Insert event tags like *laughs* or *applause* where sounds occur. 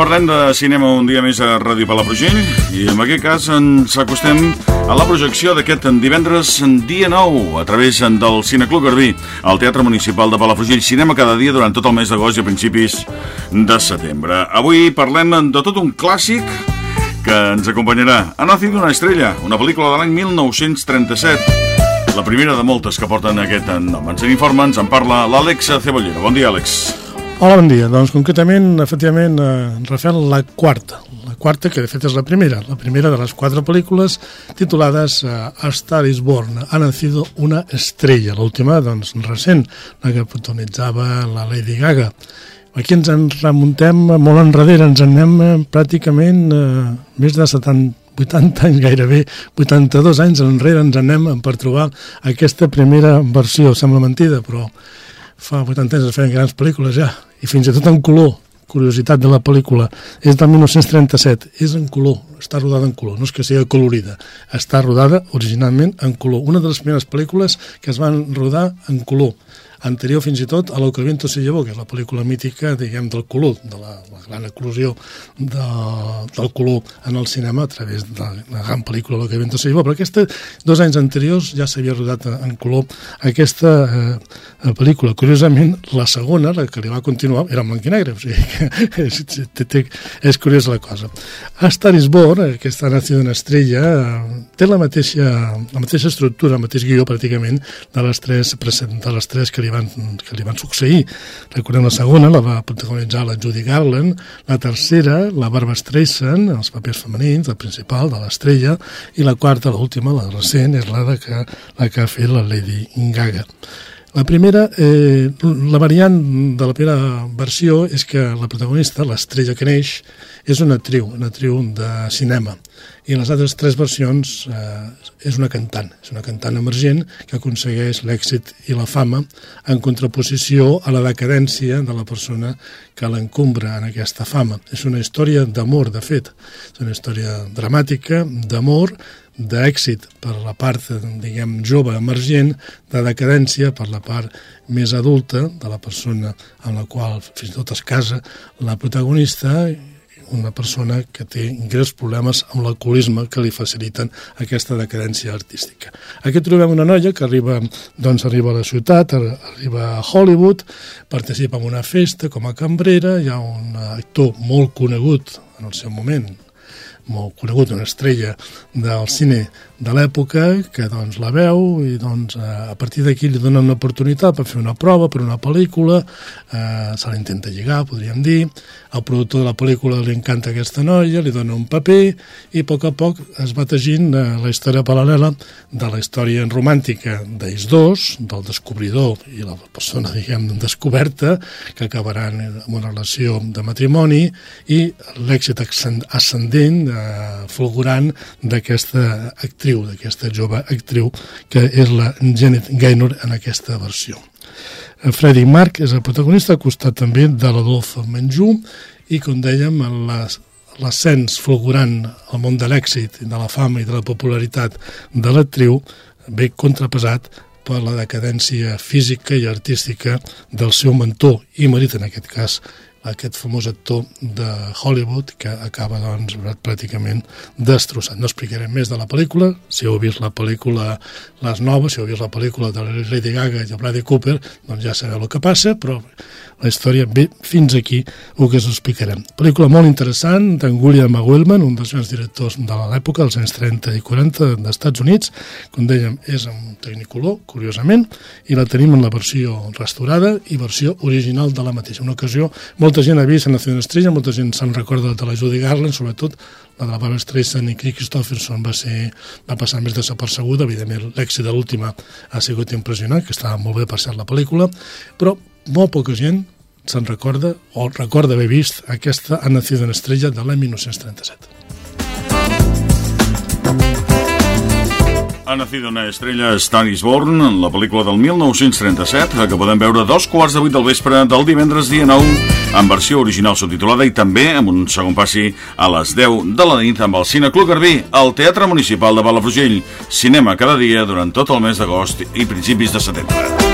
Parlem de cinema un dia més a Ràdio Palafrugell i en aquest cas ens acostem a la projecció d'aquest divendres dia 9 a través del Cineclub Garbí al Teatre Municipal de Palafrugell. Cinema cada dia durant tot el mes d'agost i a principis de setembre. Avui parlem de tot un clàssic que ens acompanyarà. Ha nacido una estrella, una pel·lícula de l'any 1937. La primera de moltes que porten aquest nom. Ens en informa, ens en parla l'Àlex Cebollera. Bon dia, Àlex. Hola, bon dia. Doncs concretament, efectivament, eh, Rafael, la quarta. La quarta, que de fet és la primera. La primera de les quatre pel·lícules titulades eh, A Star is Born. Ha nacido una estrella. L'última, doncs, recent, la que protagonitzava la Lady Gaga. Aquí ens en remuntem molt enrere, ens en anem eh, pràcticament eh, més de 70 80 anys gairebé, 82 anys enrere ens anem per trobar aquesta primera versió. Sembla mentida, però fa 80 anys es feien grans pel·lícules ja, i fins i tot en color. Curiositat de la pel·lícula, és del 1937, és en color, està rodada en color, no és que sigui colorida, està rodada originalment en color. Una de les primeres pel·lícules que es van rodar en color anterior fins i tot a Lo que el viento se llevó, que és la pel·lícula mítica, diguem, del color, de la, la gran eclosió de, del color en el cinema a través de la gran pel·lícula Lo que el viento se llevó, però aquesta, dos anys anteriors ja s'havia rodat en color aquesta eh, pel·lícula. Curiosament, la segona, la que li va continuar, era en blanc i negre, o sigui que és, és, és curiosa la cosa. A Star is Born, aquesta nació d'una estrella, té la mateixa, la mateixa estructura, el mateix guió pràcticament de les tres, de les tres que li van, que li van succeir. Recordem la segona, la va protagonitzar la Judy Garland, la tercera, la Barbara Streisand, els papers femenins, la principal, de l'estrella, i la quarta, l'última, la recent, és la, de que, la que ha fet la Lady Gaga. La primera, eh, la variant de la primera versió és que la protagonista, l'estrella que neix, és una actriu, una actriu de cinema. I en les altres tres versions eh, és una cantant, és una cantant emergent que aconsegueix l'èxit i la fama en contraposició a la decadència de la persona que l'encumbra en aquesta fama. És una història d'amor, de fet, és una història dramàtica, d'amor, d'èxit per la part, diguem, jove, emergent, de decadència per la part més adulta de la persona amb la qual fins i tot es casa la protagonista, una persona que té greus problemes amb l'alcoholisme que li faciliten aquesta decadència artística. Aquí trobem una noia que arriba, doncs, arriba a la ciutat, arriba a Hollywood, participa en una festa com a cambrera, hi ha un actor molt conegut en el seu moment, molt conegut, una estrella del cine de l'època, que doncs la veu i doncs a partir d'aquí li donen una oportunitat per fer una prova, per una pel·lícula, eh, se l'intenta lligar, podríem dir, el productor de la pel·lícula li encanta aquesta noia, li dona un paper i a poc a poc es va tegint eh, la història paral·lela de la història romàntica d'ells dos, del descobridor i la persona, *laughs* diguem, descoberta, que acabaran amb una relació de matrimoni i l'èxit ascendent, eh, fulgurant d'aquesta actriu actriu, d'aquesta jove actriu, que és la Janet Gaynor en aquesta versió. Freddie Marc és el protagonista, al costat també de l'Adolfo Menjú, i com dèiem, l'ascens fulgurant al món de l'èxit, de la fama i de la popularitat de l'actriu ve contrapesat per la decadència física i artística del seu mentor i marit, en aquest cas, aquest famós actor de Hollywood que acaba doncs pràcticament destrossat. No explicarem més de la pel·lícula, si heu vist la pel·lícula Les Noves, si heu vist la pel·lícula de Lady Gaga i de Bradley Cooper, doncs ja sabeu el que passa, però la història ve fins aquí el que us explicarem. Pel·lícula molt interessant d'en William Wellman, un dels grans directors de l'època, dels anys 30 i 40 dels Estats Units, com dèiem, és en tecnicolor, curiosament, i la tenim en la versió restaurada i versió original de la mateixa. Una ocasió molt molta gent ha vist en Nació Estrella, molta gent se'n recorda de la Judy Garland, sobretot la de la Barbara Streisand i Chris Christopherson va, ser, va passar més desapercebuda, evidentment l'èxit de l'última ha sigut impressionant, que estava molt bé per ser la pel·lícula, però molt poca gent se'n recorda o recorda haver vist aquesta A Nació Estrella de l'any 1937. Ha nacido una estrella Star is Born, en la pel·lícula del 1937, que podem veure dos quarts de vuit del vespre del divendres dia 9, en versió original subtitulada i també amb un segon passi a les 10 de la nit amb el Cine Club Garbí, al Teatre Municipal de Palafrugell. Cinema cada dia durant tot el mes d'agost i principis de setembre.